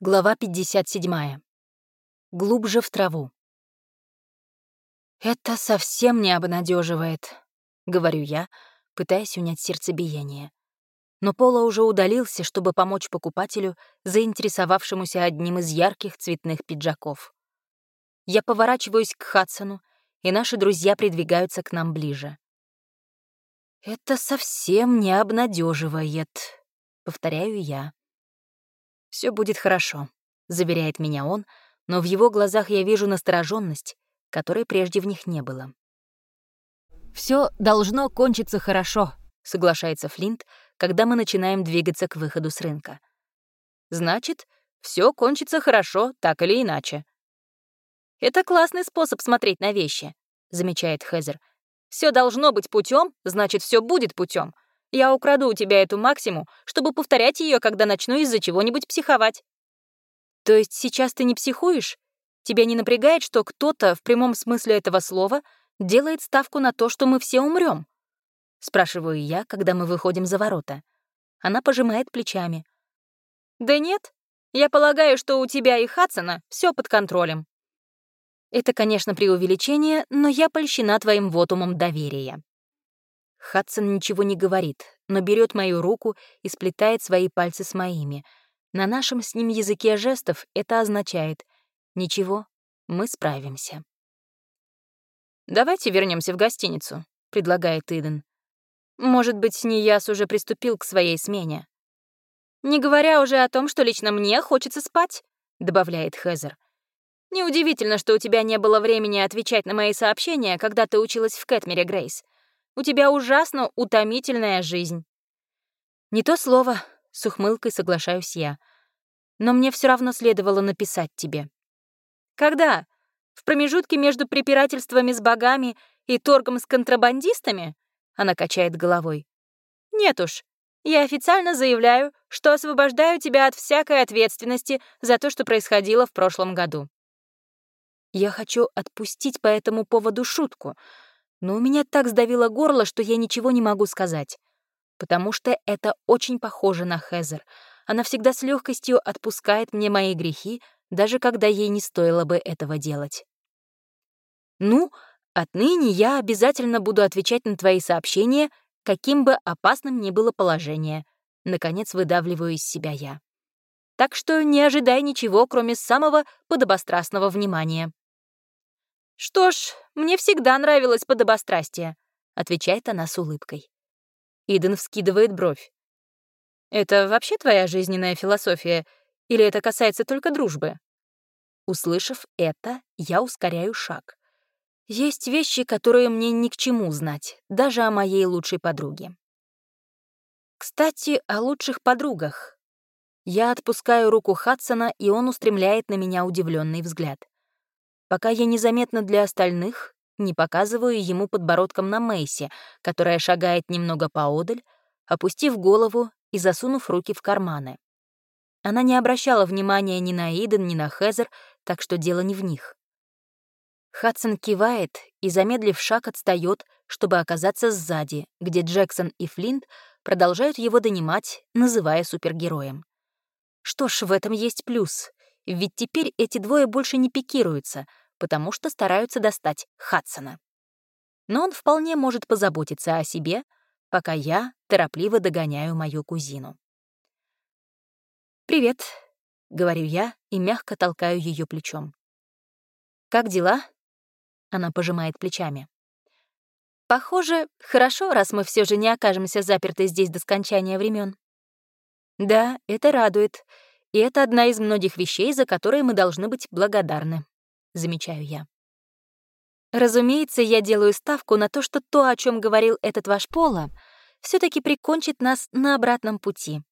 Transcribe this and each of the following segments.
Глава 57. Глубже в траву. «Это совсем не обнадеживает, говорю я, пытаясь унять сердцебиение. Но Пола уже удалился, чтобы помочь покупателю, заинтересовавшемуся одним из ярких цветных пиджаков. Я поворачиваюсь к Хадсону, и наши друзья придвигаются к нам ближе. «Это совсем не обнадеживает, повторяю я. Все будет хорошо», — заверяет меня он, но в его глазах я вижу настороженность, которой прежде в них не было. Все должно кончиться хорошо», — соглашается Флинт, когда мы начинаем двигаться к выходу с рынка. «Значит, все кончится хорошо, так или иначе». «Это классный способ смотреть на вещи», — замечает Хезер. Все должно быть путем, значит, все будет путем. Я украду у тебя эту максиму, чтобы повторять ее, когда начну из-за чего-нибудь психовать. То есть сейчас ты не психуешь? Тебя не напрягает, что кто-то, в прямом смысле этого слова, делает ставку на то, что мы все умрем? Спрашиваю я, когда мы выходим за ворота. Она пожимает плечами. Да нет, я полагаю, что у тебя и Хадсона все под контролем. Это, конечно, преувеличение, но я польщена твоим вотумом доверия. Хадсон ничего не говорит, но берет мою руку и сплетает свои пальцы с моими. На нашем с ним языке жестов это означает «Ничего, мы справимся». «Давайте вернемся в гостиницу», — предлагает Иден. «Может быть, Нияс уже приступил к своей смене». «Не говоря уже о том, что лично мне хочется спать», — добавляет Хезер. «Неудивительно, что у тебя не было времени отвечать на мои сообщения, когда ты училась в Кэтмере, Грейс. У тебя ужасно утомительная жизнь». «Не то слово», — с ухмылкой соглашаюсь я. «Но мне все равно следовало написать тебе». «Когда? В промежутке между препирательствами с богами и торгом с контрабандистами?» Она качает головой. «Нет уж. Я официально заявляю, что освобождаю тебя от всякой ответственности за то, что происходило в прошлом году». Я хочу отпустить по этому поводу шутку — но у меня так сдавило горло, что я ничего не могу сказать. Потому что это очень похоже на Хезер. Она всегда с легкостью отпускает мне мои грехи, даже когда ей не стоило бы этого делать. Ну, отныне я обязательно буду отвечать на твои сообщения, каким бы опасным ни было положение. Наконец выдавливаю из себя я. Так что не ожидай ничего, кроме самого подобострастного внимания. «Что ж, мне всегда нравилось подобострастие», — отвечает она с улыбкой. Иден вскидывает бровь. «Это вообще твоя жизненная философия, или это касается только дружбы?» Услышав это, я ускоряю шаг. Есть вещи, которые мне ни к чему знать, даже о моей лучшей подруге. Кстати, о лучших подругах. Я отпускаю руку Хадсона, и он устремляет на меня удивленный взгляд пока я незаметно для остальных не показываю ему подбородком на Мэйси, которая шагает немного поодаль, опустив голову и засунув руки в карманы. Она не обращала внимания ни на Иден, ни на Хезер, так что дело не в них. Хадсон кивает и, замедлив шаг, отстает, чтобы оказаться сзади, где Джексон и Флинт продолжают его донимать, называя супергероем. Что ж, в этом есть плюс. Ведь теперь эти двое больше не пикируются, потому что стараются достать Хадсона. Но он вполне может позаботиться о себе, пока я торопливо догоняю мою кузину. «Привет», — говорю я и мягко толкаю ее плечом. «Как дела?» — она пожимает плечами. «Похоже, хорошо, раз мы все же не окажемся заперты здесь до скончания времен. «Да, это радует», и это одна из многих вещей, за которые мы должны быть благодарны, замечаю я. Разумеется, я делаю ставку на то, что то, о чем говорил этот ваш Пола, все таки прикончит нас на обратном пути.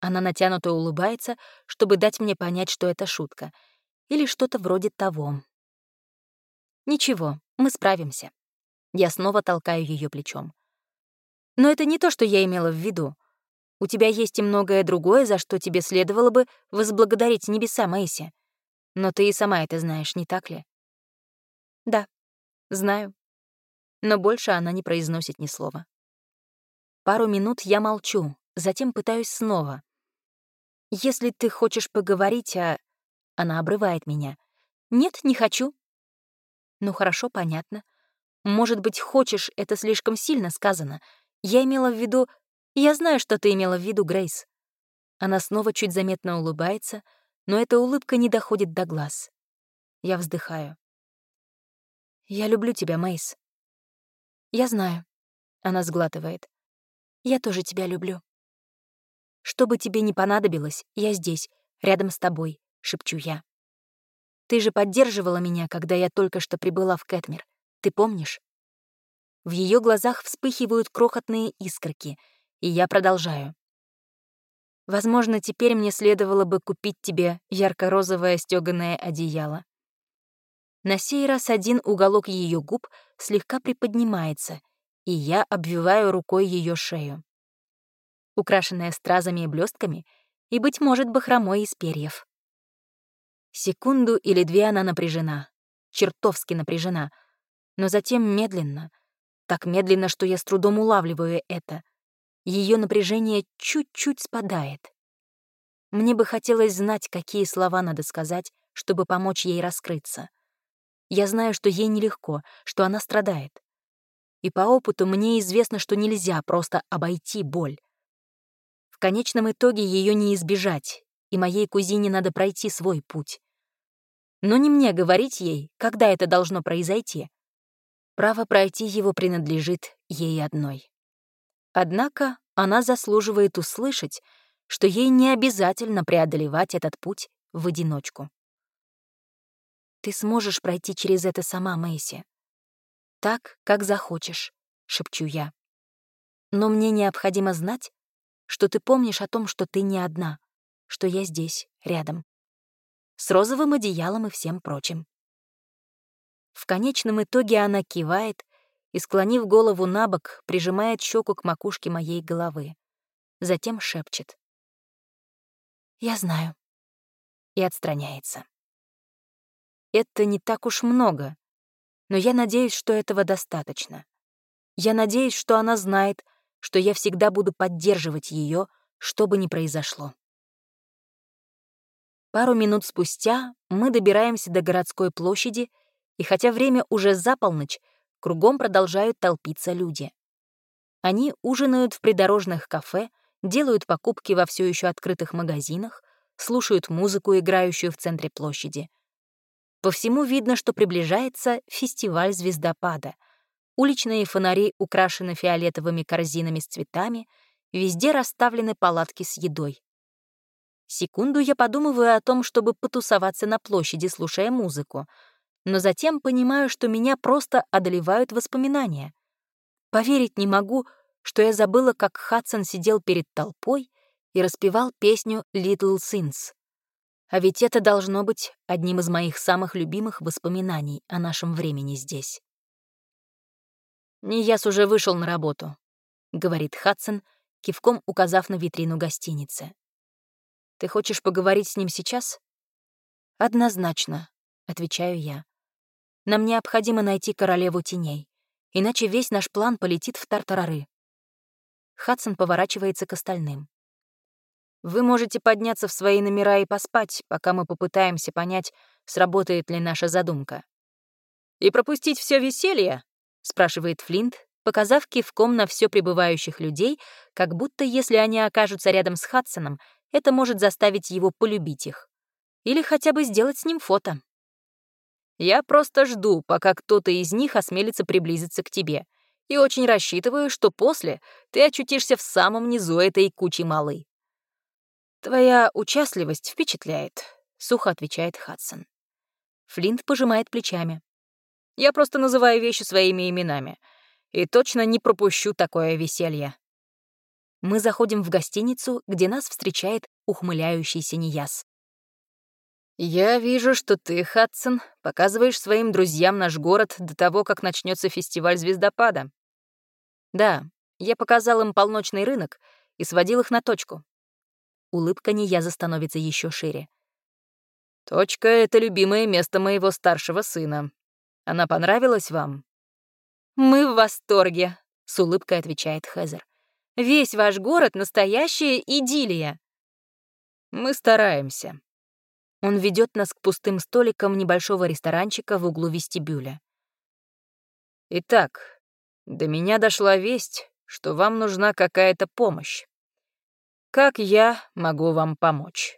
Она натянуто улыбается, чтобы дать мне понять, что это шутка. Или что-то вроде того. Ничего, мы справимся. Я снова толкаю ее плечом. Но это не то, что я имела в виду. У тебя есть и многое другое, за что тебе следовало бы возблагодарить небеса, Мэйси. Но ты и сама это знаешь, не так ли? Да, знаю. Но больше она не произносит ни слова. Пару минут я молчу, затем пытаюсь снова. Если ты хочешь поговорить о... Она обрывает меня. Нет, не хочу. Ну хорошо, понятно. Может быть, хочешь, это слишком сильно сказано. Я имела в виду... Я знаю, что ты имела в виду, Грейс. Она снова чуть заметно улыбается, но эта улыбка не доходит до глаз. Я вздыхаю. «Я люблю тебя, Мейс». «Я знаю», — она сглатывает. «Я тоже тебя люблю». «Что бы тебе ни понадобилось, я здесь, рядом с тобой», — шепчу я. «Ты же поддерживала меня, когда я только что прибыла в Кэтмир. Ты помнишь?» В ее глазах вспыхивают крохотные искорки, и я продолжаю. «Возможно, теперь мне следовало бы купить тебе ярко-розовое стёганое одеяло. На сей раз один уголок ее губ слегка приподнимается, и я обвиваю рукой ее шею. Украшенная стразами и блестками, и, быть может, бахромой из перьев. Секунду или две она напряжена, чертовски напряжена, но затем медленно, так медленно, что я с трудом улавливаю это, ее напряжение чуть-чуть спадает. Мне бы хотелось знать, какие слова надо сказать, чтобы помочь ей раскрыться. Я знаю, что ей нелегко, что она страдает. И по опыту мне известно, что нельзя просто обойти боль. В конечном итоге ее не избежать, и моей кузине надо пройти свой путь. Но не мне говорить ей, когда это должно произойти. Право пройти его принадлежит ей одной. Однако она заслуживает услышать, что ей не обязательно преодолевать этот путь в одиночку. Ты сможешь пройти через это сама, Мэйси. Так, как захочешь, шепчу я. Но мне необходимо знать, что ты помнишь о том, что ты не одна, что я здесь, рядом. С розовым одеялом и всем прочим. В конечном итоге она кивает и, склонив голову на бок, прижимает щеку к макушке моей головы. Затем шепчет. «Я знаю». И отстраняется. Это не так уж много, но я надеюсь, что этого достаточно. Я надеюсь, что она знает, что я всегда буду поддерживать ее, что бы ни произошло. Пару минут спустя мы добираемся до городской площади, и хотя время уже за полночь, кругом продолжают толпиться люди. Они ужинают в придорожных кафе, делают покупки во все еще открытых магазинах, слушают музыку, играющую в центре площади. По всему видно, что приближается фестиваль звездопада. Уличные фонари украшены фиолетовыми корзинами с цветами, везде расставлены палатки с едой. Секунду я подумываю о том, чтобы потусоваться на площади, слушая музыку, но затем понимаю, что меня просто одолевают воспоминания. Поверить не могу, что я забыла, как Хадсон сидел перед толпой и распевал песню «Little Sins». А ведь это должно быть одним из моих самых любимых воспоминаний о нашем времени здесь. «Нияс уже вышел на работу», — говорит Хадсон, кивком указав на витрину гостиницы. «Ты хочешь поговорить с ним сейчас?» «Однозначно», — отвечаю я. «Нам необходимо найти королеву теней, иначе весь наш план полетит в тартарары». Хадсон поворачивается к остальным. Вы можете подняться в свои номера и поспать, пока мы попытаемся понять, сработает ли наша задумка. «И пропустить все веселье?» — спрашивает Флинт, показав кивком на все прибывающих людей, как будто если они окажутся рядом с Хадсоном, это может заставить его полюбить их. Или хотя бы сделать с ним фото. «Я просто жду, пока кто-то из них осмелится приблизиться к тебе, и очень рассчитываю, что после ты очутишься в самом низу этой кучи малы. «Твоя участливость впечатляет», — сухо отвечает Хадсон. Флинт пожимает плечами. «Я просто называю вещи своими именами. И точно не пропущу такое веселье». Мы заходим в гостиницу, где нас встречает ухмыляющийся Нияс. «Я вижу, что ты, Хадсон, показываешь своим друзьям наш город до того, как начнется фестиваль звездопада». «Да, я показал им полночный рынок и сводил их на точку. Улыбка Нияза становится еще шире. «Точка — это любимое место моего старшего сына. Она понравилась вам?» «Мы в восторге», — с улыбкой отвечает Хезер. «Весь ваш город — настоящая идиллия». Мы стараемся. Он ведет нас к пустым столикам небольшого ресторанчика в углу вестибюля. Итак, до меня дошла весть, что вам нужна какая-то помощь. Как я могу вам помочь?